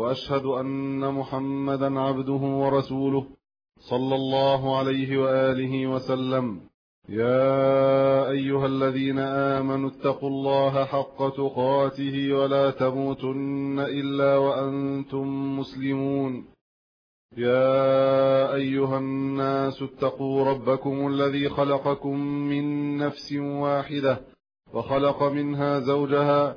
وأشهد أن محمدا عبده ورسوله صلى الله عليه وآله وسلم. يا أيها الذين آمنوا اتقوا الله حق تقاته ولا تموتن إلا وأنتم مسلمون. يا أيها الناس اتقوا ربكم الذي خلقكم من نفس واحدة وخلق منها زوجها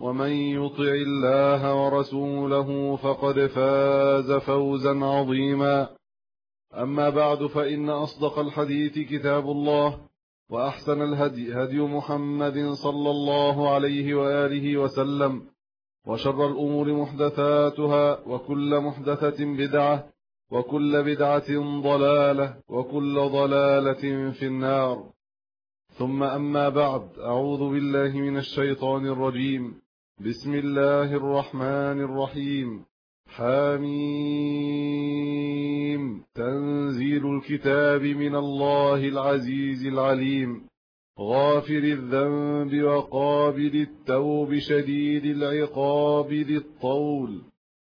ومن يطع الله ورسوله فقد فاز فوزا عظيما. أما بعد فإن أصدق الحديث كتاب الله وأحسن الهدي هدي محمد صلى الله عليه وآله وسلم وشر الأمور محدثاتها وكل محدثة بدعة وكل بدعة ضلالة وكل ضلالة في النار. ثم أما بعد أعوذ بالله من الشيطان الرجيم. بسم الله الرحمن الرحيم. حميم. تنزيل الكتاب من الله العزيز العليم. غافر الذنب وقابل التوب شديد العقاب ذي الطول.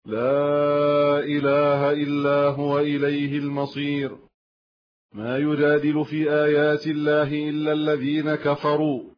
لا إله إلا هو إليه المصير. ما يجادل في آيات الله إلا الذين كفروا.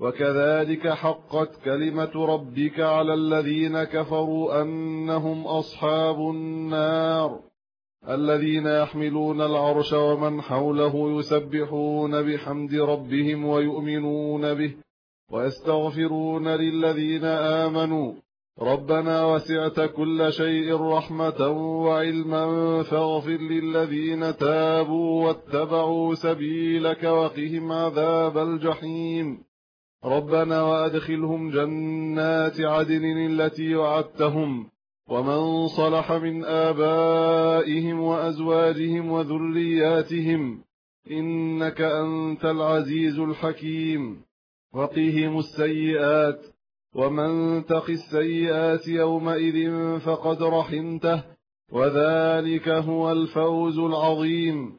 وكذلك حقت كلمة ربك على الذين كفروا أنهم أصحاب النار. الذين يحملون العرش ومن حوله يسبحون بحمد ربهم ويؤمنون به ويستغفرون للذين آمنوا. ربنا وسعت كل شيء رحمة وعلما فاغفر للذين تابوا واتبعوا سبيلك وقهم عذاب الجحيم. ربنا وأدخلهم جنات عدن التي وعدتهم ومن صلح من آبائهم وأزواجهم وذرياتهم إنك أنت العزيز الحكيم وقهم السيئات ومن تق السيئات يومئذ فقد رحمته وذلك هو الفوز العظيم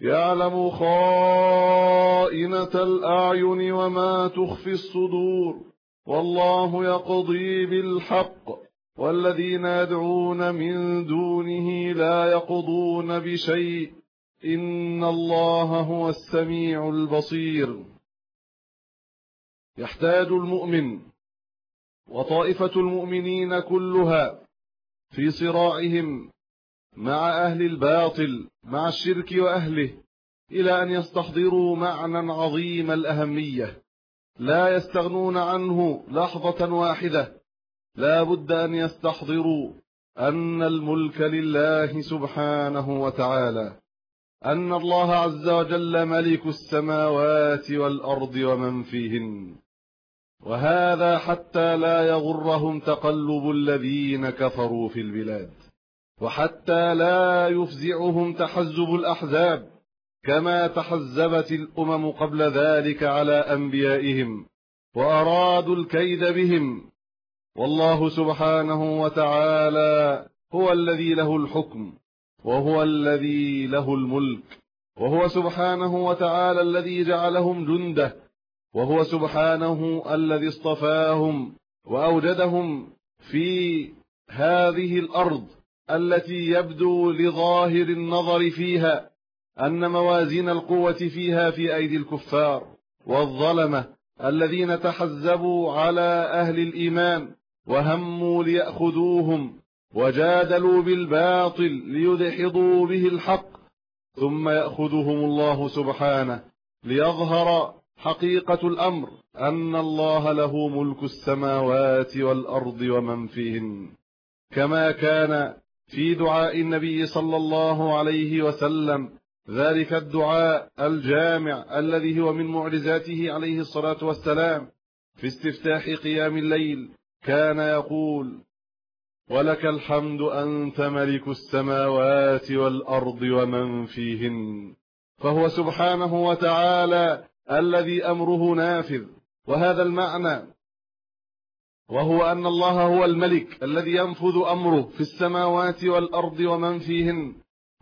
يعلم خائنة الأعين وما تخفي الصدور. والله يقضي بالحق. والذين يدعون من دونه لا يقضون بشيء. إن الله هو السميع البصير. يحتاج المؤمن وطائفة المؤمنين كلها في صراعهم مع أهل الباطل مع الشرك وأهله إلى أن يستحضروا معنى عظيم الأهمية. لا يستغنون عنه لحظة واحدة. لا بد أن يستحضروا أن الملك لله سبحانه وتعالى أن الله عز وجل ملك السماوات والأرض ومن فيهن. وهذا حتى لا يغرهم تقلب الذين كفروا في البلاد. وحتى لا يفزعهم تحزب الأحزاب كما تحزبت الأمم قبل ذلك على أنبيائهم وأرادوا الكيد بهم. والله سبحانه وتعالى هو الذي له الحكم وهو الذي له الملك وهو سبحانه وتعالى الذي جعلهم جنده وهو سبحانه الذي اصطفاهم وأوجدهم في هذه الأرض. التي يبدو لظاهر النظر فيها أن موازين القوة فيها في أيدي الكفار والظلمة الذين تحزبوا على أهل الإيمان وهموا ليأخذوهم وجادلوا بالباطل ليدحضوا به الحق ثم يأخذهم الله سبحانه ليظهر حقيقة الأمر أن الله له ملك السماوات والأرض ومن فيهن كما كان في دعاء النبي صلى الله عليه وسلم. ذلك الدعاء الجامع الذي هو من معجزاته عليه الصلاة والسلام. في استفتاح قيام الليل كان يقول ولك الحمد أنت ملك السماوات والأرض ومن فيهن. فهو سبحانه وتعالى الذي أمره نافذ. وهذا المعنى وهو أن الله هو الملك الذي ينفذ أمره في السماوات والأرض ومن فيهن.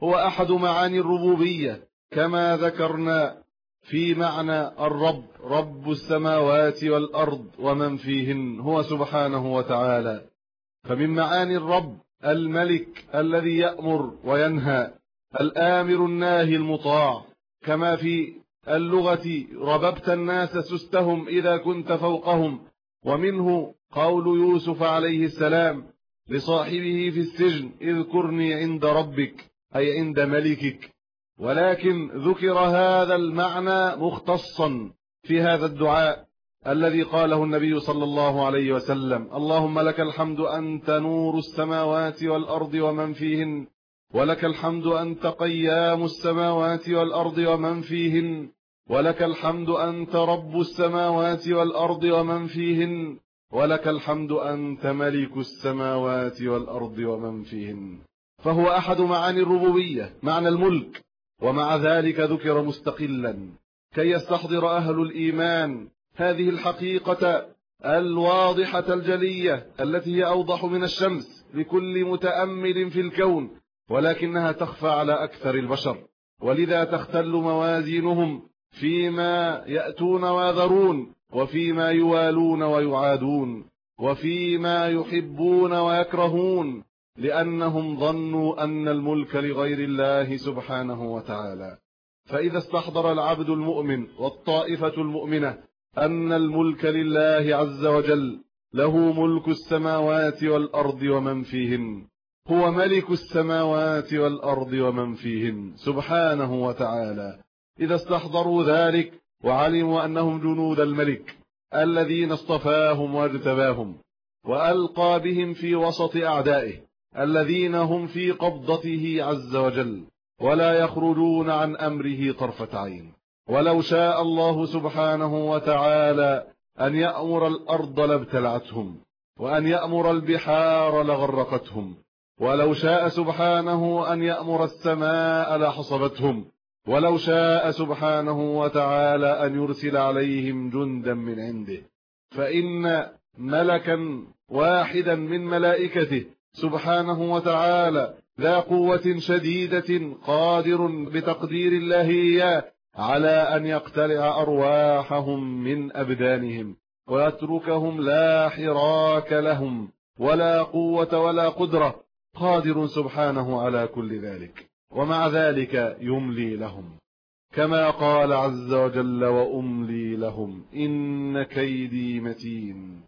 هو أحد معاني الربوبية كما ذكرنا في معنى الرب رب السماوات والأرض ومن فيهن هو سبحانه وتعالى. فمن معاني الرب الملك الذي يأمر وينهى الآمر الناهي المطاع. كما في اللغة رببت الناس سستهم إذا كنت فوقهم ومنه قول يوسف عليه السلام لصاحبه في السجن اذكرني عند ربك أي عند ملكك. ولكن ذكر هذا المعنى مختصا في هذا الدعاء الذي قاله النبي صلى الله عليه وسلم. اللهم لك الحمد أنت نور السماوات والأرض ومن فيهن. ولك الحمد أنت قيام السماوات والأرض ومن فيهن. ولك الحمد أنت رب السماوات والأرض ومن فيهن. ولك الحمد أنت ملك السماوات والأرض ومن فيهن. فهو أحد معاني الربوبية معنى الملك. ومع ذلك ذكر مستقلا. كي يستحضر أهل الإيمان هذه الحقيقة الواضحة الجلية التي هي أوضح من الشمس لكل متأمل في الكون ولكنها تخفى على أكثر البشر. ولذا تختل موازينهم فيما يأتون ويذرون. وفيما يوالون ويعادون وفيما يحبون ويكرهون لأنهم ظنوا أن الملك لغير الله سبحانه وتعالى. فإذا استحضر العبد المؤمن والطائفة المؤمنة أن الملك لله عز وجل له ملك السماوات والأرض ومن فيهن هو ملك السماوات والأرض ومن فيهن سبحانه وتعالى. إذا استحضروا ذلك وعلموا أنهم جنود الملك الذين اصطفاهم واجتباهم وألقى بهم في وسط أعدائه الذين هم في قبضته عز وجل ولا يخرجون عن أمره طرفة عين. ولو شاء الله سبحانه وتعالى أن يأمر الأرض لابتلعتهم وأن يأمر البحار لغرقتهم. ولو شاء سبحانه أن يأمر السماء لحصبتهم ولو شاء سبحانه وتعالى أن يرسل عليهم جندا من عنده. فإن ملكا واحدا من ملائكته سبحانه وتعالى ذا قوة شديدة قادر بتقدير الله إياه على أن يقتلع أرواحهم من أبدانهم ويتركهم لا حراك لهم ولا قوة ولا قدرة قادر سبحانه على كل ذلك. ومع ذلك يملي لهم. كما قال عز وجل وأملي لهم إن كيدي متين.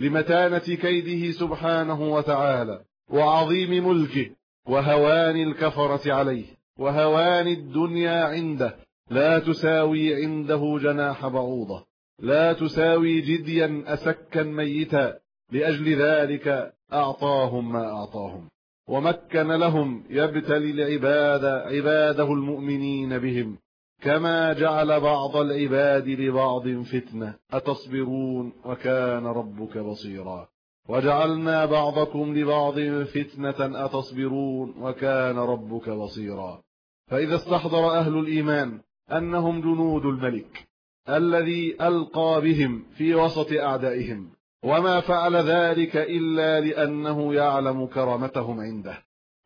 لمتانة كيده سبحانه وتعالى وعظيم ملكه وهوان الكفرة عليه وهوان الدنيا عنده. لا تساوي عنده جناح بعوضة. لا تساوي جديا أسكا ميتا. لأجل ذلك أعطاهم ما أعطاهم. ومكن لهم يبتلي العباد عباده المؤمنين بهم. كما جعل بعض العباد لبعض فتنة. أتصبرون وكان ربك بصيرا. وجعلنا بعضكم لبعض فتنة. أتصبرون وكان ربك بصيرا. فإذا استحضر أهل الإيمان أنهم جنود الملك الذي ألقى بهم في وسط أعدائهم. وما فعل ذلك إلا لأنه يعلم كرامتهم عنده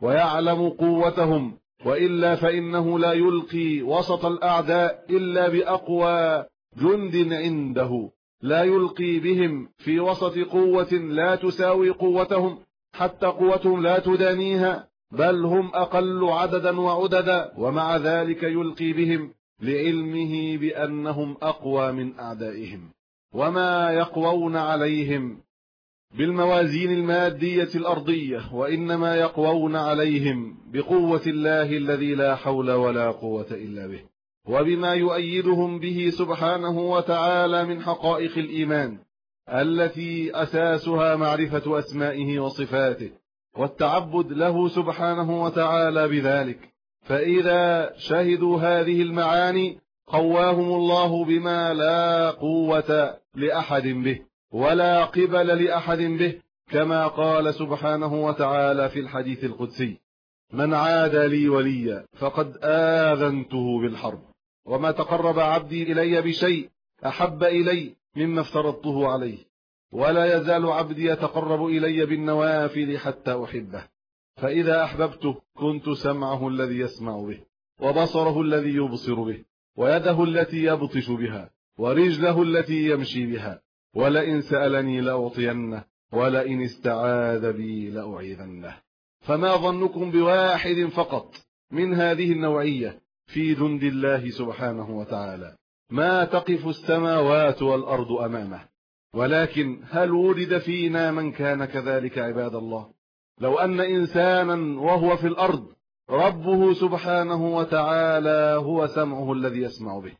ويعلم قوتهم وإلا فإنه لا يلقي وسط الأعداء إلا بأقوى جند عنده. لا يلقي بهم في وسط قوة لا تساوي قوتهم حتى قوتهم لا تدانيها بل هم أقل عددا وعددا ومع ذلك يلقي بهم لعلمه بأنهم أقوى من أعدائهم. وما يقوون عليهم بالموازين المادية الأرضية وإنما يقوون عليهم بقوة الله الذي لا حول ولا قوة إلا به وبما يؤيدهم به سبحانه وتعالى من حقائق الإيمان التي أساسها معرفة أسمائه وصفاته والتعبد له سبحانه وتعالى بذلك فإذا شهدوا هذه المعاني قواهم الله بما لا قوة لأحد به ولا قبل لأحد به كما قال سبحانه وتعالى في الحديث القدسي من عاد لي وليا فقد آذنته بالحرب وما تقرب عبدي إلي بشيء أحب إلي مما افترضته عليه ولا يزال عبدي يتقرب إلي بالنوافل حتى أحبه فإذا أحببته كنت سمعه الذي يسمع به وبصره الذي يبصر به. ويده التي يبطش بها ورجله التي يمشي بها. ولئن سألني لأعطينه ولئن استعاذ بي لأعيذنه. فما ظنكم بواحد فقط من هذه النوعية في جند الله سبحانه وتعالى؟ ما تقف السماوات والأرض أمامه. ولكن هل ولد فينا من كان كذلك عباد الله؟ لو أن إنسانا وهو في الأرض ربه سبحانه وتعالى هو سمعه الذي يسمع به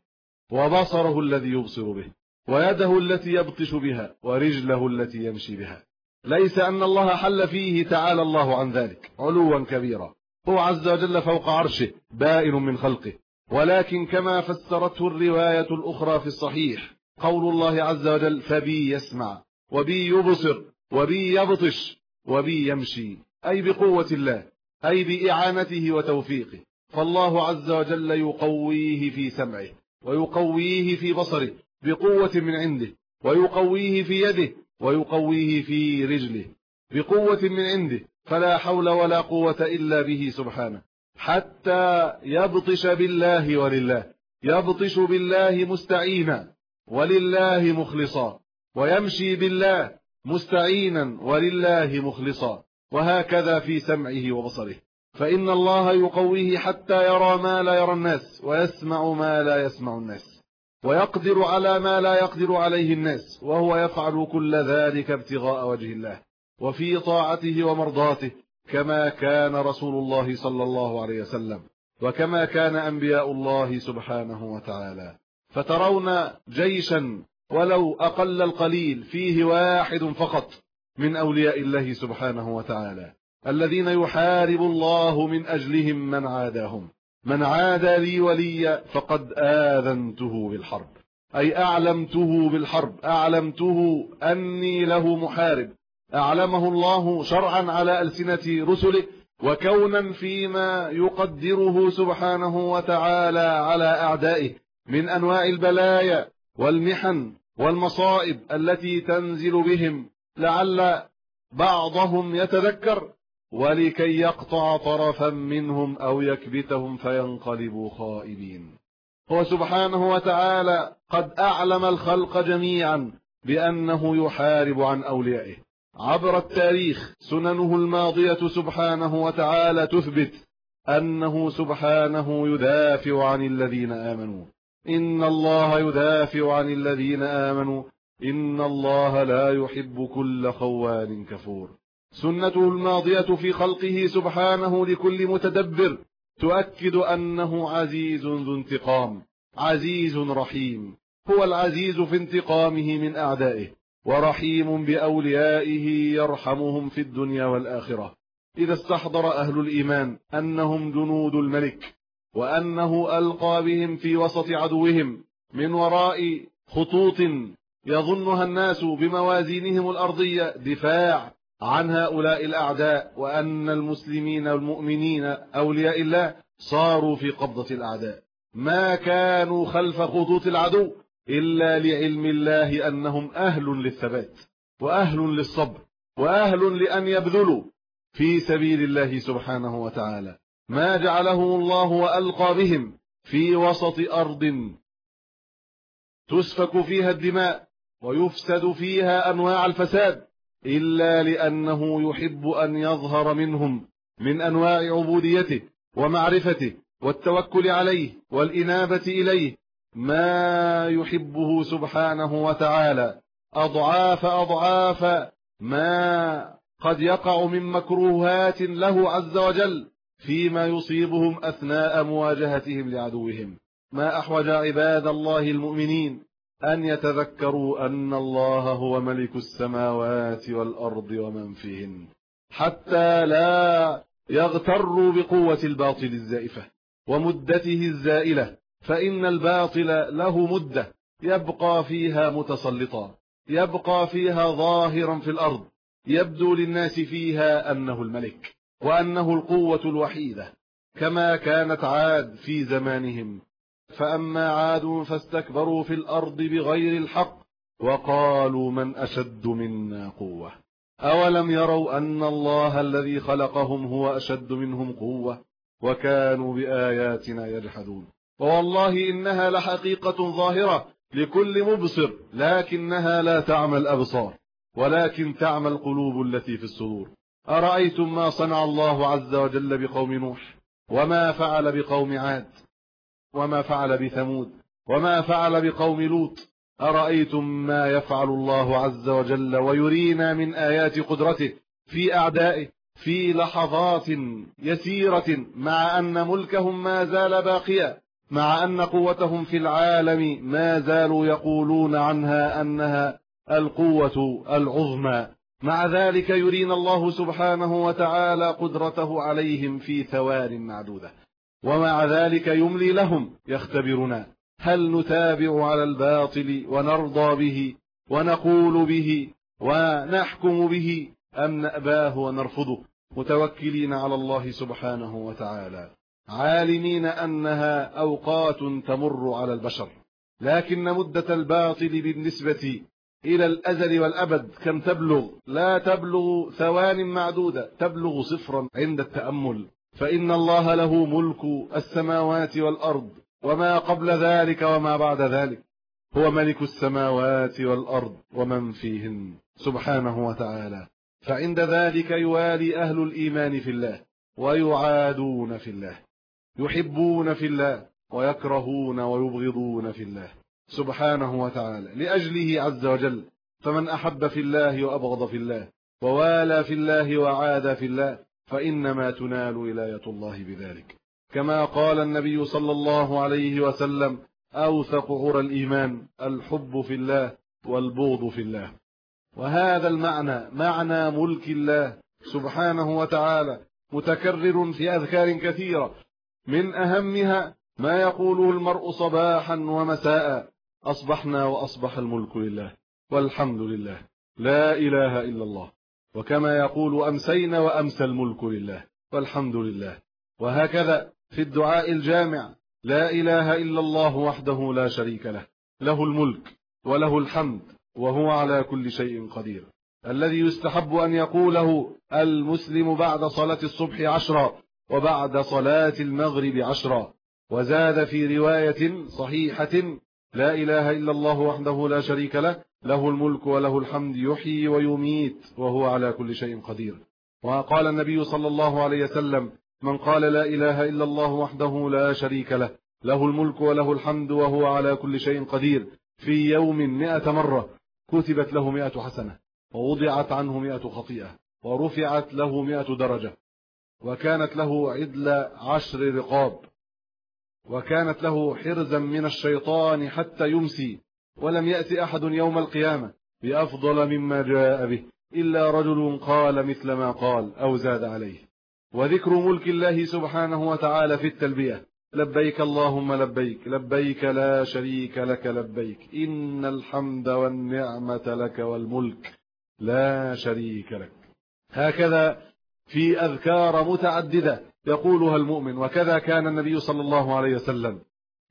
وبصره الذي يبصر به ويده التي يبطش بها ورجله التي يمشي بها. ليس أن الله حل فيه تعالى الله عن ذلك علوا كبيرا. هو عز وجل فوق عرشه بائن من خلقه. ولكن كما فسرته الرواية الأخرى في الصحيح قول الله عز وجل فبي يسمع وبي يبصر وبي يبطش وبي يمشي أي بقوة الله. أي بإعانته وتوفيقه. فالله عز وجل يقويه في سمعه ويقويه في بصره بقوة من عنده ويقويه في يده ويقويه في رجله بقوة من عنده فلا حول ولا قوة إلا به سبحانه. حتى يبطش بالله ولله يبطش بالله مستعينا ولله مخلصا ويمشي بالله مستعينا ولله مخلصا. وهكذا في سمعه وبصره. فإن الله يقويه حتى يرى ما لا يرى الناس ويسمع ما لا يسمع الناس ويقدر على ما لا يقدر عليه الناس وهو يفعل كل ذلك ابتغاء وجه الله وفي طاعته ومرضاته كما كان رسول الله صلى الله عليه وسلم وكما كان أنبياء الله سبحانه وتعالى. فترون جيشا ولو أقل القليل فيه واحد فقط من أولياء الله سبحانه وتعالى الذين يحارب الله من أجلهم من عاداهم. من عادى لي وليا فقد آذنته بالحرب. أي أعلمته بالحرب. أعلمته أني له محارب. أعلمه الله شرعا على ألسنة رسله وكونا فيما يقدره سبحانه وتعالى على أعدائه من أنواع البلايا والمحن والمصائب التي تنزل بهم لعل بعضهم يتذكر ولكي يقطع طرفا منهم أو يكبتهم فينقلبوا خائبين. هو سبحانه وتعالى قد أعلم الخلق جميعا بأنه يحارب عن أوليائه. عبر التاريخ سننه الماضية سبحانه وتعالى تثبت أنه سبحانه يدافع عن الذين آمنوا. إن الله يدافع عن الذين آمنوا إن الله لا يحب كل خوان كفور. سنته الماضية في خلقه سبحانه لكل متدبر تؤكد أنه عزيز ذو انتقام عزيز رحيم. هو العزيز في انتقامه من أعدائه ورحيم بأوليائه يرحمهم في الدنيا والآخرة. إذا استحضر أهل الإيمان أنهم جنود الملك وأنه ألقى بهم في وسط عدوهم من وراء خطوط يظنها الناس بموازينهم الأرضية دفاع عن هؤلاء الأعداء وأن المسلمين والمؤمنين أولياء الله صاروا في قبضة الأعداء. ما كانوا خلف خطوط العدو إلا لعلم الله أنهم أهل للثبات وأهل للصبر وأهل لأن يبذلوا في سبيل الله سبحانه وتعالى. ما جعله الله وألقى بهم في وسط أرض تسفك فيها الدماء ويفسد فيها أنواع الفساد إلا لأنه يحب أن يظهر منهم من أنواع عبوديته ومعرفته والتوكل عليه والإنابة إليه. ما يحبه سبحانه وتعالى أضعاف أضعاف ما قد يقع من مكروهات له عز وجل فيما يصيبهم أثناء مواجهتهم لعدوهم. ما أحوج عباد الله المؤمنين أن يتذكروا أن الله هو ملك السماوات والأرض ومن فيهن حتى لا يغتروا بقوة الباطل الزائفة ومدته الزائلة فإن الباطل له مدة يبقى فيها متسلطا يبقى فيها ظاهرا في الأرض يبدو للناس فيها أنه الملك وأنه القوة الوحيدة كما كانت عاد في زمانهم. فأما عاد فاستكبروا في الأرض بغير الحق وقالوا من أشد منا قوة. أولم يروا أن الله الذي خلقهم هو أشد منهم قوة وكانوا بآياتنا يجحدون. ووالله إنها لحقيقة ظاهرة لكل مبصر لكنها لا تعمى الأبصار ولكن تعمى القلوب التي في الصدور. أرأيتم ما صنع الله عز وجل بقوم نوح؟ وما فعل بقوم عاد؟ وما فعل بثمود وما فعل بقوم لوط. أرأيتم ما يفعل الله عز وجل ويرينا من آيات قدرته في أعدائه في لحظات يسيرة مع أن ملكهم ما زال باقيا مع أن قوتهم في العالم ما زالوا يقولون عنها أنها القوة العظمى. مع ذلك يرينا الله سبحانه وتعالى قدرته عليهم في ثوان معدودة ومع ذلك يملي لهم يختبرنا. هل نتابع على الباطل ونرضى به ونقول به ونحكم به أم نأباه ونرفضه؟ متوكلين على الله سبحانه وتعالى. عالمين أنها أوقات تمر على البشر. لكن مدة الباطل بالنسبة إلى الأزل والأبد كم تبلغ؟ لا تبلغ ثوان معدودة تبلغ صفرا عند التأمل. فإن الله له ملك السماوات والأرض وما قبل ذلك وما بعد ذلك. هو ملك السماوات والأرض ومن فيهن سبحانه وتعالى. فعند ذلك يوالي أهل الإيمان في الله ويعادون في الله يحبون في الله ويكرهون ويبغضون في الله سبحانه وتعالى. لأجله عز وجل فمن أحب في الله وأبغض في الله ووالى في الله وعاد في الله فإنما تنال ولاية الله بذلك. كما قال النبي صلى الله عليه وسلم أوثق عرى الإيمان الحب في الله والبغض في الله. وهذا المعنى معنى ملك الله سبحانه وتعالى متكرر في أذكار كثيرة. من أهمها ما يقوله المرء صباحا ومساء أصبحنا وأصبح الملك لله والحمد لله. لا إله إلا الله. وكما يقول أمسينا وأمسى الملك لله والحمد لله. وهكذا في الدعاء الجامع لا إله إلا الله وحده لا شريك له له الملك وله الحمد وهو على كل شيء قدير. الذي يستحب أن يقوله المسلم بعد صلاة الصبح عشرا وبعد صلاة المغرب عشرا. وزاد في رواية صحيحة لا إله إلا الله وحده لا شريك له له الملك وله الحمد يحيي ويميت وهو على كل شيء قدير. وقال النبي صلى الله عليه وسلم من قال لا إله إلا الله وحده لا شريك له له الملك وله الحمد وهو على كل شيء قدير. في يوم مئة مرة كتبت له مئة حسنة ووضعت عنه مئة خطيئة ورفعت له مئة درجة وكانت له عدل عشر رقاب وكانت له حرزا من الشيطان حتى يمسي ولم يأتي أحد يوم القيامة بأفضل مما جاء به إلا رجل قال مثل ما قال أو زاد عليه. وذكر ملك الله سبحانه وتعالى في التلبية. لبيك اللهم لبيك لبيك لا شريك لك لبيك. إن الحمد والنعمة لك والملك لا شريك لك. هكذا في أذكار متعددة يقولها المؤمن وكذا كان النبي صلى الله عليه وسلم.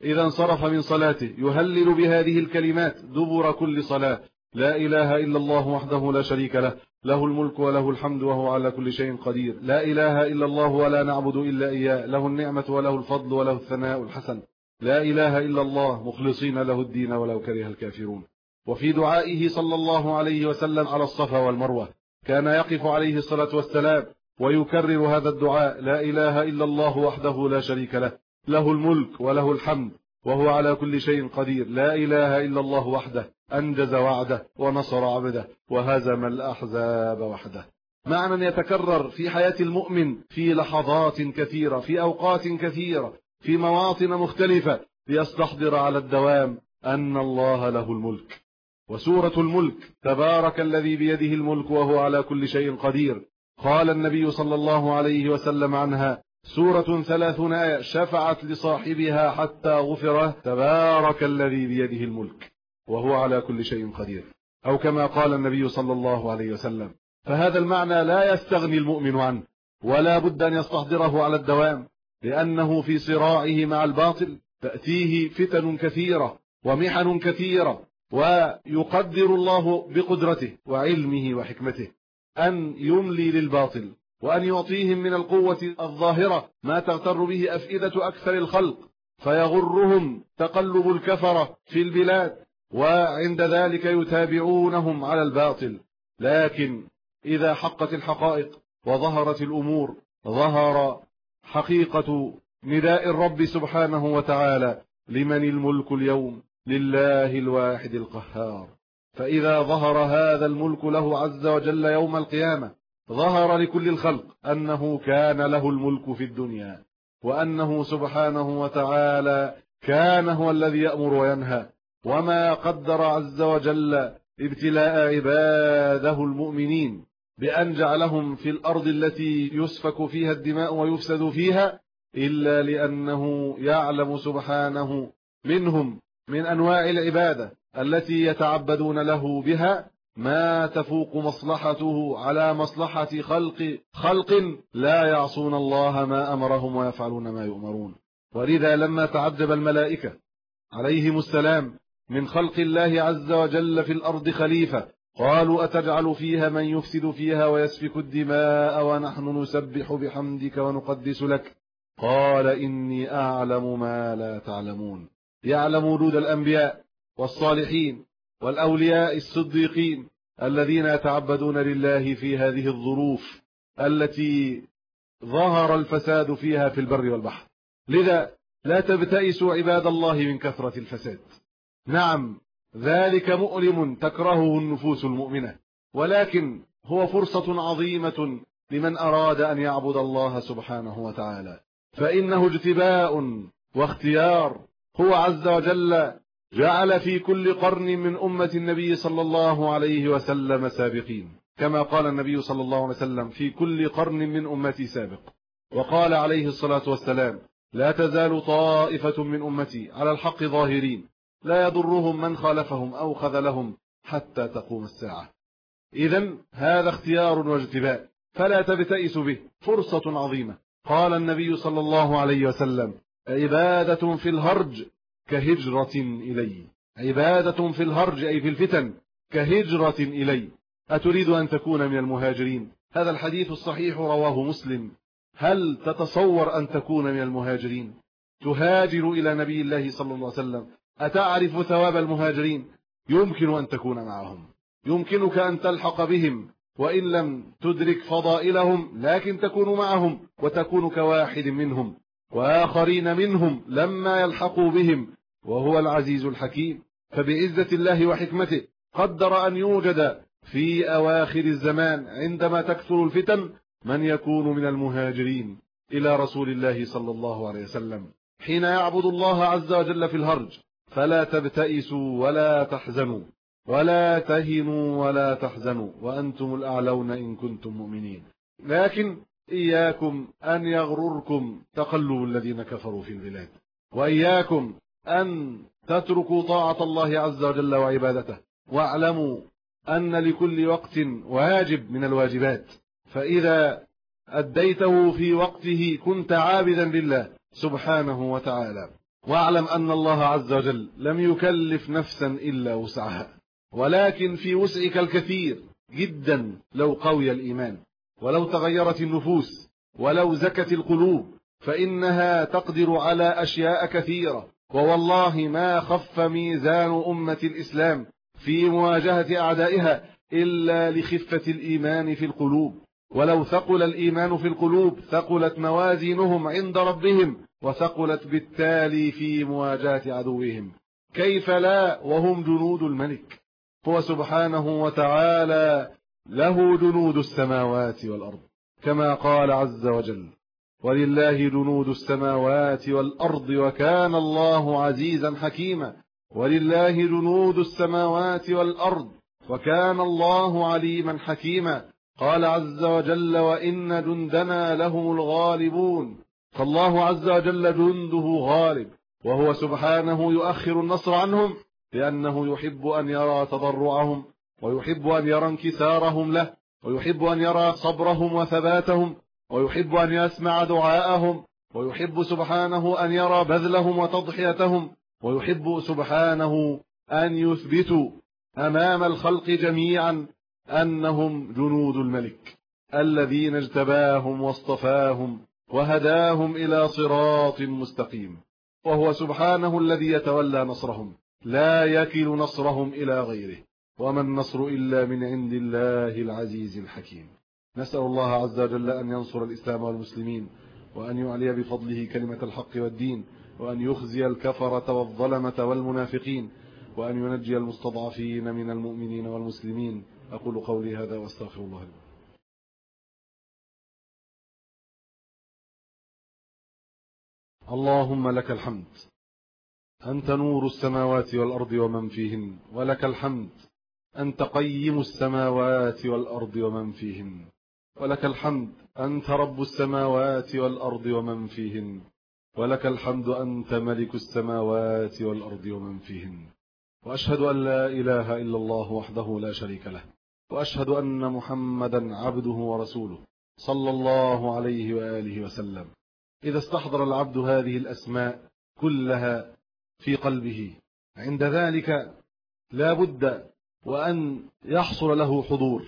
إذا انصرف من صلاته يهلل بهذه الكلمات دبر كل صلاة. لا إله إلا الله وحده لا شريك له له الملك وله الحمد وهو على كل شيء قدير. لا إله إلا الله ولا نعبد إلا إياه له النعمة وله الفضل وله الثناء الحسن. لا إله إلا الله مخلصين له الدين ولو كره الكافرون. وفي دعائه صلى الله عليه وسلم على الصفا والمروة كان يقف عليه الصلاة والسلام ويكرر هذا الدعاء. لا إله إلا الله وحده لا شريك له له الملك وله الحمد وهو على كل شيء قدير. لا إله إلا الله وحده أنجز وعده ونصر عبده وهزم الأحزاب وحده. معنى يتكرر في حياة المؤمن في لحظات كثيرة في أوقات كثيرة في مواطن مختلفة ليستحضر على الدوام أن الله له الملك. وسورة الملك تبارك الذي بيده الملك وهو على كل شيء قدير. قال النبي صلى الله عليه وسلم عنها سورة ثلاثون آية شفعت لصاحبها حتى غفره تبارك الذي بيده الملك وهو على كل شيء قدير. أو كما قال النبي صلى الله عليه وسلم فهذا المعنى لا يستغني المؤمن عنه ولا بد أن يستحضره على الدوام لأنه في صراعه مع الباطل تأتيه فتن كثيرة ومحن كثيرة ويقدر الله بقدرته وعلمه وحكمته أن يملي للباطل وأن يعطيهم من القوة الظاهرة ما تغتر به أفئدة أكثر الخلق فيغرهم تقلب الكفرة في البلاد وعند ذلك يتابعونهم على الباطل. لكن إذا حقت الحقائق وظهرت الأمور ظهر حقيقة نداء الرب سبحانه وتعالى لمن الملك اليوم؟ لله الواحد القهار. فإذا ظهر هذا الملك له عز وجل يوم القيامة ظهر لكل الخلق أنه كان له الملك في الدنيا وأنه سبحانه وتعالى كان هو الذي يأمر وينهى. وما قدر عز وجل ابتلاء عباده المؤمنين بأن جعلهم في الأرض التي يسفك فيها الدماء ويفسد فيها إلا لأنه يعلم سبحانه منهم من أنواع العبادة التي يتعبدون له بها ما تفوق مصلحته على مصلحة خلق خلق لا يعصون الله ما أمرهم ويفعلون ما يؤمرون. ولذا لما تعجب الملائكة عليهم السلام من خلق الله عز وجل في الأرض خليفة قالوا أتجعل فيها من يفسد فيها ويسفك الدماء ونحن نسبح بحمدك ونقدس لك؟ قال إني أعلم ما لا تعلمون. يعلم وجود الأنبياء والصالحين والأولياء الصديقين الذين يتعبدون لله في هذه الظروف التي ظهر الفساد فيها في البر والبحر. لذا لا تبتئسوا عباد الله من كثرة الفساد. نعم ذلك مؤلم تكرهه النفوس المؤمنة ولكن هو فرصة عظيمة لمن أراد أن يعبد الله سبحانه وتعالى. فإنه اجتباء واختيار هو عز وجل جعل في كل قرن من أمة النبي صلى الله عليه وسلم سابقين كما قال النبي صلى الله عليه وسلم في كل قرن من أمتي سابق. وقال عليه الصلاة والسلام لا تزال طائفة من أمتي على الحق ظاهرين لا يضرهم من خالفهم أو خذلهم حتى تقوم الساعة. إذا هذا اختيار واجتباء فلا تبتئس به فرصة عظيمة. قال النبي صلى الله عليه وسلم عبادة في الهرج كهجرة إلي. عبادة في الهرج أي في الفتن كهجرة إلي. أتريد أن تكون من المهاجرين؟ هذا الحديث الصحيح رواه مسلم. هل تتصور أن تكون من المهاجرين؟ تهاجر إلى نبي الله صلى الله عليه وسلم. أتعرف ثواب المهاجرين؟ يمكن أن تكون معهم. يمكنك أن تلحق بهم. وإن لم تدرك فضائلهم لكن تكون معهم وتكون كواحد منهم. وآخرين منهم لما يلحقوا بهم. وهو العزيز الحكيم فبعزة الله وحكمته قدر أن يوجد في أواخر الزمان عندما تكثر الفتن من يكون من المهاجرين إلى رسول الله صلى الله عليه وسلم. حين يعبد الله عز وجل في الهرج فلا تبتئسوا ولا تحزنوا ولا تهنوا ولا تحزنوا وأنتم الأعلون إن كنتم مؤمنين. لكن إياكم أن يغرركم تقلب الذين كفروا في البلاد وإياكم أن تتركوا طاعة الله عز وجل وعبادته. واعلموا أن لكل وقت واجب من الواجبات. فإذا أديته في وقته كنت عابدا لله سبحانه وتعالى. واعلم أن الله عز وجل لم يكلف نفسا إلا وسعها. ولكن في وسعك الكثير جدا لو قوي الإيمان ولو تغيرت النفوس ولو زكت القلوب فإنها تقدر على أشياء كثيرة. ووالله ما خف ميزان أمة الإسلام في مواجهة أعدائها إلا لخفة الإيمان في القلوب. ولو ثقل الإيمان في القلوب ثقلت موازينهم عند ربهم وثقلت بالتالي في مواجهة عدوهم. كيف لا؟ وهم جنود الملك. هو سبحانه وتعالى له جنود السماوات والأرض كما قال عز وجل ولله جنود السماوات والأرض وكان الله عزيزا حكيما. ولله جنود السماوات والأرض وكان الله عليما حكيما. قال عز وجل وإن جندنا لهم الغالبون. فالله عز وجل جنده غالب وهو سبحانه يؤخر النصر عنهم لأنه يحب أن يرى تضرعهم ويحب أن يرى انكسارهم له ويحب أن يرى صبرهم وثباتهم. ويحب أن يسمع دعاءهم ويحب سبحانه أن يرى بذلهم وتضحيتهم ويحب سبحانه أن يثبتوا أمام الخلق جميعا أنهم جنود الملك الذين اجتباهم واصطفاهم وهداهم إلى صراط مستقيم. وهو سبحانه الذي يتولى نصرهم لا يكل نصرهم إلى غيره وما النصر إلا من عند الله العزيز الحكيم. نسأل الله عز وجل أن ينصر الإسلام والمسلمين وأن يعلي بفضله كلمة الحق والدين وأن يخزي الكفرة والظلمة والمنافقين وأن ينجي المستضعفين من المؤمنين والمسلمين. أقول قولي هذا وأستغفر الله اللهم لك الحمد. أنت نور السماوات والأرض ومن فيهن ولك الحمد. أنت قيم السماوات والأرض ومن فيهن. ولك الحمد أنت رب السماوات والأرض ومن فيهن. ولك الحمد أنت ملك السماوات والأرض ومن فيهن. وأشهد أن لا إله إلا الله وحده لا شريك له. وأشهد أن محمدا عبده ورسوله صلى الله عليه وآله وسلم. إذا استحضر العبد هذه الأسماء كلها في قلبه. عند ذلك لا بد وأن يحصل له حضور.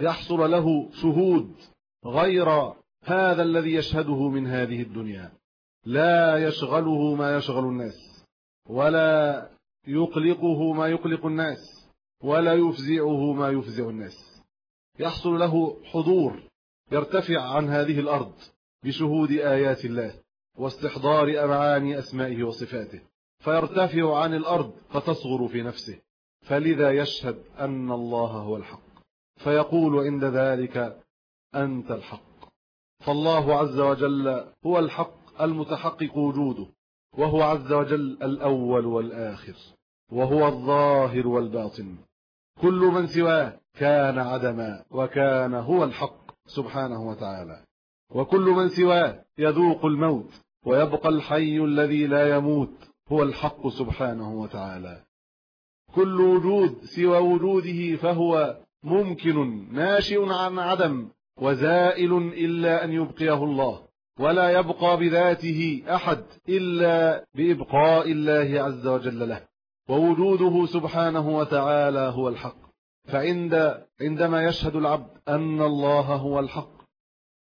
يحصل له شهود غير هذا الذي يشهده من هذه الدنيا. لا يشغله ما يشغل الناس ولا يقلقه ما يقلق الناس ولا يفزعه ما يفزع الناس. يحصل له حضور يرتفع عن هذه الأرض بشهود آيات الله واستحضار أمعاني أسمائه وصفاته فيرتفع عن الأرض فتصغر في نفسه. فلذا يشهد أن الله هو الحق. فيقول عند ذلك أنت الحق. فالله عز وجل هو الحق المتحقق وجوده وهو عز وجل الأول والآخر وهو الظاهر والباطن. كل من سواه كان عدما وكان هو الحق سبحانه وتعالى. وكل من سواه يذوق الموت ويبقى الحي الذي لا يموت هو الحق سبحانه وتعالى. كل وجود سوى وجوده فهو ممكن ناشئ عن عدم وزائل إلا أن يبقيه الله ولا يبقى بذاته أحد إلا بإبقاء الله عز وجل له ووجوده سبحانه وتعالى هو الحق. فعند عندما يشهد العبد أن الله هو الحق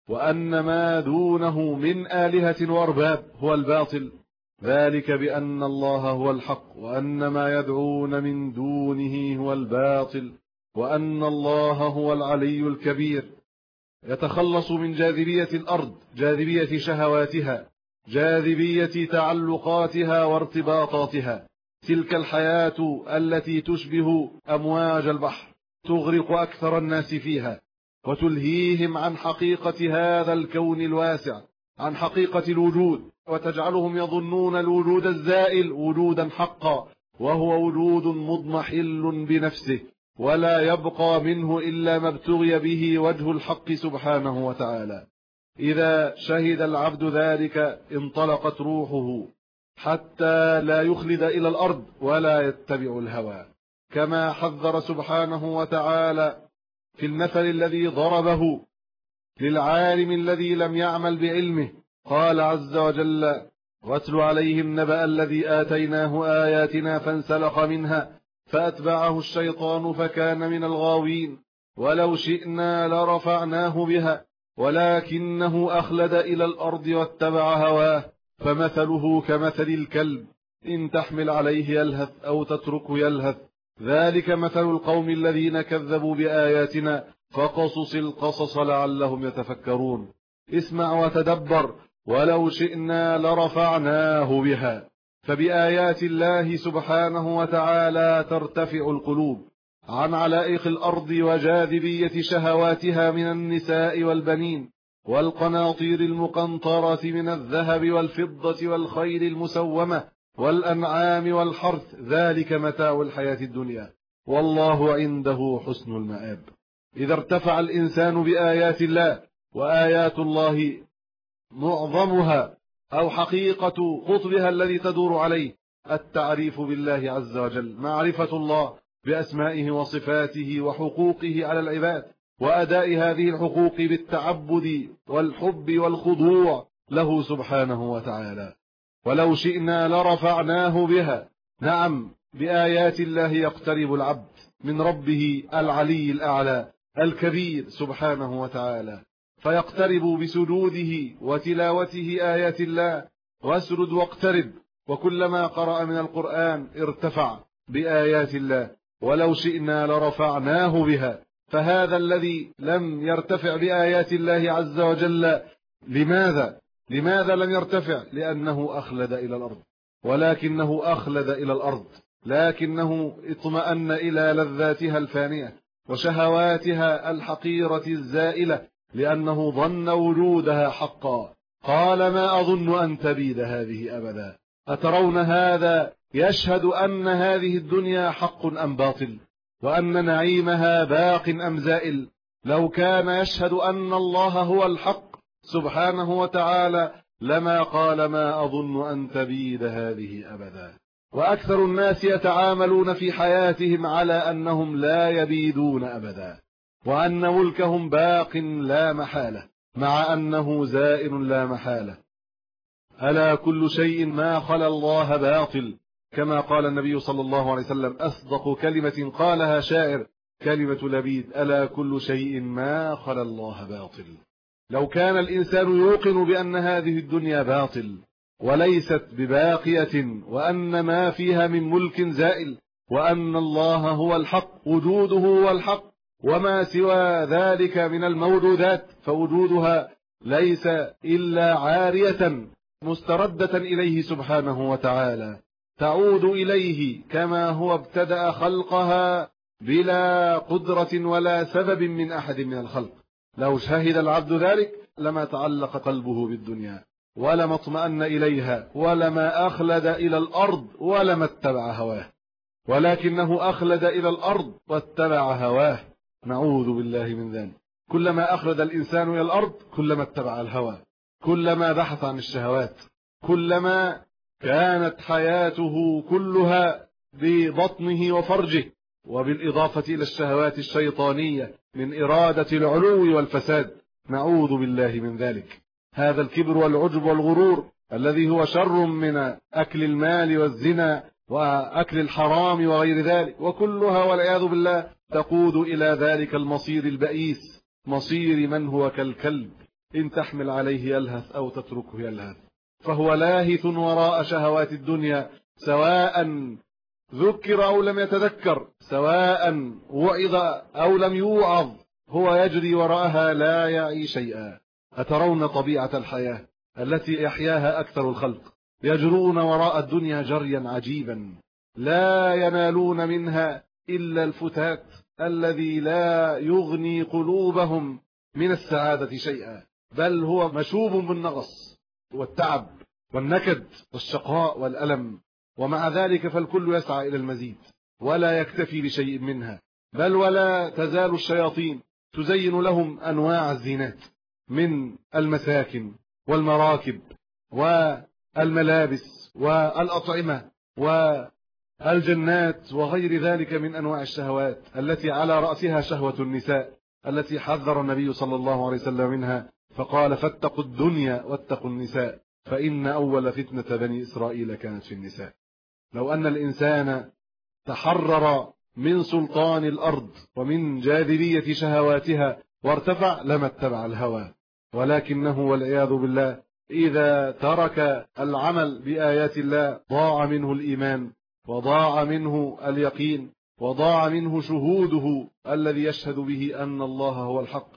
وأن ما دونه من آلهة وأرباب هو الباطل ذلك بأن الله هو الحق وأن ما يدعون من دونه هو الباطل. وأن الله هو العلي الكبير. يتخلص من جاذبية الأرض جاذبية شهواتها جاذبية تعلقاتها وارتباطاتها. تلك الحياة التي تشبه أمواج البحر تغرق أكثر الناس فيها وتلهيهم عن حقيقة هذا الكون الواسع عن حقيقة الوجود وتجعلهم يظنون الوجود الزائل وجودا حقا وهو وجود مضمحل بنفسه. ولا يبقى منه إلا ما ابتغي به وجه الحق سبحانه وتعالى. إذا شهد العبد ذلك انطلقت روحه حتى لا يخلد إلى الأرض ولا يتبع الهوى. كما حذر سبحانه وتعالى في المثل الذي ضربه للعالم الذي لم يعمل بعلمه. قال عز وجل واتل عليهم نبأ الذي آتيناه آياتنا فانسلخ منها فأتبعه الشيطان فكان من الغاوين. ولو شئنا لرفعناه بها ولكنه أخلد إلى الأرض واتبع هواه فمثله كمثل الكلب. إن تحمل عليه يلهث أو تتركه يلهث. ذلك مثل القوم الذين كذبوا بآياتنا فقصص القصص لعلهم يتفكرون. اسمع وتدبر ولو شئنا لرفعناه بها. فبآيات الله سبحانه وتعالى ترتفع القلوب. عن علائق الأرض وجاذبية شهواتها من النساء والبنين والقناطير المقنطرة من الذهب والفضة والخيل المسومة والأنعام والحرث ذلك متاع الحياة الدنيا. والله عنده حسن المآب. إذا ارتفع الإنسان بآيات الله وآيات الله معظمها أو حقيقة قطبها الذي تدور عليه. التعريف بالله عز وجل معرفة الله بأسمائه وصفاته وحقوقه على العباد وأداء هذه الحقوق بالتعبد والحب والخضوع له سبحانه وتعالى. ولو شئنا لرفعناه بها. نعم بآيات الله يقترب العبد من ربه العلي الأعلى الكبير سبحانه وتعالى. فيقترب بسجوده وتلاوته آيات الله. واسرد واقترب. وكلما قرأ من القرآن ارتفع بآيات الله. ولو شئنا لرفعناه بها. فهذا الذي لم يرتفع بآيات الله عز وجل لماذا؟ لماذا لم يرتفع؟ لأنه أخلد إلى الأرض. ولكنه أخلد إلى الأرض. لكنه اطمأن إلى لذاتها الفانية وشهواتها الحقيرة الزائلة. لأنه ظن وجودها حقا. قال ما أظن أن تبيد هذه أبدا. أترون هذا يشهد أن هذه الدنيا حق أم باطل؟ وأن نعيمها باق أم زائل؟ لو كان يشهد أن الله هو الحق سبحانه وتعالى لما قال ما أظن أن تبيد هذه أبدا. وأكثر الناس يتعاملون في حياتهم على أنهم لا يبيدون أبدا. وأن ملكهم باق لا محالة مع أنه زائل لا محالة. ألا كل شيء ما خلا الله باطل؟ كما قال النبي صلى الله عليه وسلم أصدق كلمة قالها شاعر كلمة لبيد ألا كل شيء ما خلا الله باطل. لو كان الإنسان يوقن بأن هذه الدنيا باطل وليست بباقية وأن ما فيها من ملك زائل وأن الله هو الحق وجوده هو الحق وما سوى ذلك من الموجودات فوجودها ليس إلا عارية مستردة إليه سبحانه وتعالى. تعود إليه كما هو ابتدأ خلقها بلا قدرة ولا سبب من أحد من الخلق. لو شهد العبد ذلك لما تعلق قلبه بالدنيا ولما اطمأن إليها ولما أخلد إلى الأرض ولما اتبع هواه. ولكنه أخلد إلى الأرض واتبع هواه. نعوذ بالله من ذلك. كلما أخلد الإنسان إلى الأرض كلما اتبع الهوى. كلما بحث عن الشهوات. كلما كانت حياته كلها ببطنه وفرجه. وبالإضافة إلى الشهوات الشيطانية من إرادة العلو والفساد. نعوذ بالله من ذلك. هذا الكبر والعجب والغرور الذي هو شر من أكل المال والزنا وأكل الحرام وغير ذلك. وكلها والعياذ بالله تقود إلى ذلك المصير البئيس مصير من هو كالكلب. إن تحمل عليه يلهث أو تتركه يلهث. فهو لاهث وراء شهوات الدنيا سواء ذكر أو لم يتذكر سواء وعظ أو لم يوعظ هو يجري وراءها لا يعي شيئا. أترون طبيعة الحياة التي يحياها أكثر الخلق. يجرون وراء الدنيا جريا عجيبا لا ينالون منها إلا الفتات الذي لا يغني قلوبهم من السعادة شيئا بل هو مشوب بالنغص والتعب والنكد والشقاء والألم. ومع ذلك فالكل يسعى إلى المزيد ولا يكتفي بشيء منها بل ولا تزال الشياطين تزين لهم أنواع الزينات من المساكن والمراكب والملابس والأطعمة والجنات وغير ذلك من أنواع الشهوات التي على رأسها شهوة النساء التي حذر النبي صلى الله عليه وسلم منها فقال فاتقوا الدنيا واتقوا النساء فإن أول فتنة بني إسرائيل كانت في النساء. لو أن الإنسان تحرر من سلطان الأرض ومن جاذبية شهواتها وارتفع لما اتبع الهوى. ولكنه والعياذ بالله إذا ترك العمل بآيات الله ضاع منه الإيمان. وضاع منه اليقين وضاع منه شهوده الذي يشهد به أن الله هو الحق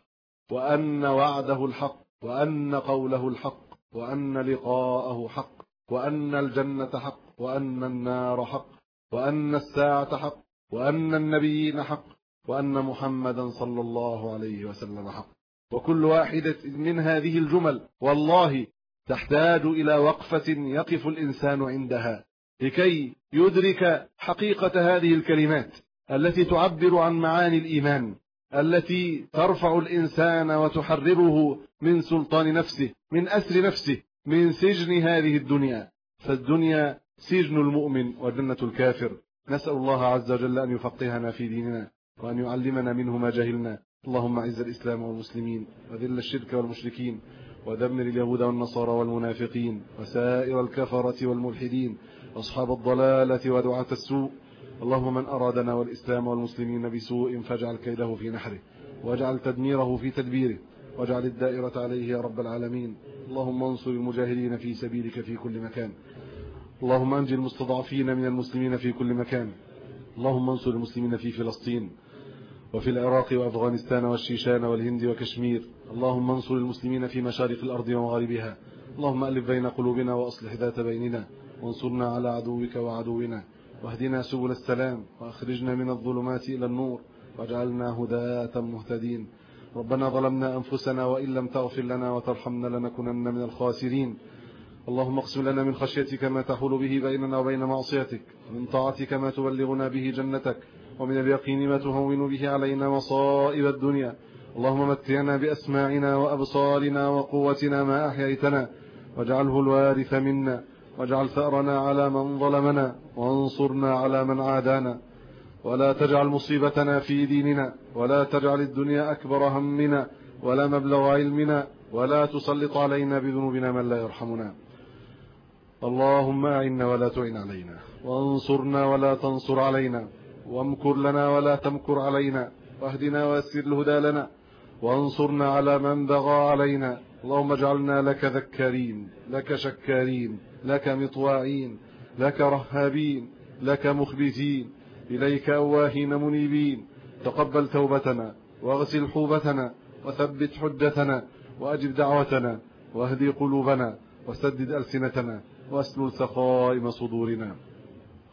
وأن وعده الحق وأن قوله الحق وأن لقاءه حق وأن الجنة حق وأن النار حق وأن الساعة حق وأن النبيين حق وأن محمدا صلى الله عليه وسلم حق. وكل واحدة من هذه الجمل والله تحتاج إلى وقفة يقف الإنسان عندها. لكي يدرك حقيقة هذه الكلمات التي تعبر عن معاني الإيمان التي ترفع الإنسان وتحرره من سلطان نفسه من أسر نفسه من سجن هذه الدنيا. فالدنيا سجن المؤمن وجنة الكافر. نسأل الله عز وجل أن يفقهنا في ديننا وأن يعلمنا منه ما جهلنا. اللهم أعز الإسلام والمسلمين وذل الشرك والمشركين ودمر اليهود والنصارى والمنافقين وسائر الكفرة والملحدين أصحاب الضلالة ودعاة السوء. اللهم من أرادنا والإسلام والمسلمين بسوء فاجعل كيده في نحره واجعل تدميره في تدبيره واجعل الدائرة عليه يا رب العالمين. اللهم انصر المجاهدين في سبيلك في كل مكان. اللهم أنجي المستضعفين من المسلمين في كل مكان. اللهم انصر المسلمين في فلسطين وفي العراق وأفغانستان والشيشان والهند وكشمير. اللهم انصر المسلمين في مشارق الأرض ومغاربها. اللهم ألف بين قلوبنا وأصلح ذات بيننا. وانصرنا على عدوك وعدونا واهدنا سبل السلام وأخرجنا من الظلمات إلى النور واجعلنا هداة مهتدين. ربنا ظلمنا أنفسنا وإن لم تغفر لنا وترحمنا لنكونن من الخاسرين. اللهم اقسم لنا من خشيتك ما تحول به بيننا وبين معصيتك ومن طاعتك ما تبلغنا به جنتك ومن اليقين ما تهون به علينا مصائب الدنيا. اللهم متعنا بأسماعنا وأبصارنا وقوتنا ما أحييتنا واجعله الوارث منا. واجعل ثأرنا على من ظلمنا وانصرنا على من عادانا. ولا تجعل مصيبتنا في ديننا ولا تجعل الدنيا أكبر همنا ولا مبلغ علمنا ولا تسلط علينا بذنوبنا من لا يرحمنا. اللهم أعنا ولا تعن علينا وانصرنا ولا تنصر علينا وامكر لنا ولا تمكر علينا واهدنا ويسر الهدى لنا وانصرنا على من بغى علينا. اللهم اجعلنا لك ذكارين لك شكارين. لك مطواعين لك رهابين لك مخبتين إليك أواهين منيبين. تقبل توبتنا واغسل حوبتنا وثبت حجتنا وأجب دعوتنا وأهدي قلوبنا وسدد ألسنتنا وأسلل سخائم صدورنا.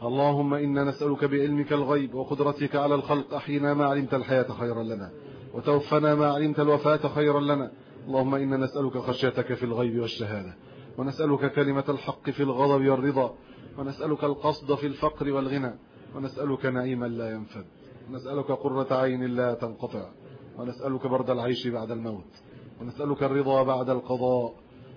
اللهم إنا نسألك بعلمك الغيب وقدرتك على الخلق أحينا ما علمت الحياة خيرا لنا وتوفنا ما علمت الوفاة خيرا لنا. اللهم إنا نسألك خشيتك في الغيب والشهادة. ونسألك كلمة الحق في الغضب والرضا ونسألك القصد في الفقر والغنى ونسألك نعيما لا ينفد ونسألك قرة عين لا تنقطع ونسألك برد العيش بعد الموت ونسألك الرضا بعد القضاء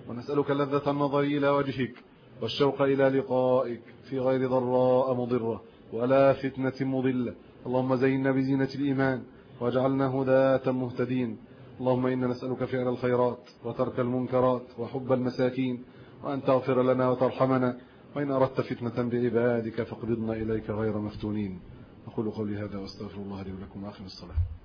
ونسألك لذة النظر إلى وجهك والشوق إلى لقائك في غير ضراء مضرة ولا فتنة مضلة. اللهم زينا بزينة الإيمان واجعلنا هداة مهتدين. اللهم إنا نسألك فعل الخيرات وترك المنكرات وحب المساكين وأن تغفر لنا وترحمنا وإن أردت فتنة بعبادك فاقبضنا إليك غير مفتونين. أقول قولي هذا وأستغفر الله لي ولكم وآخر الصلاة.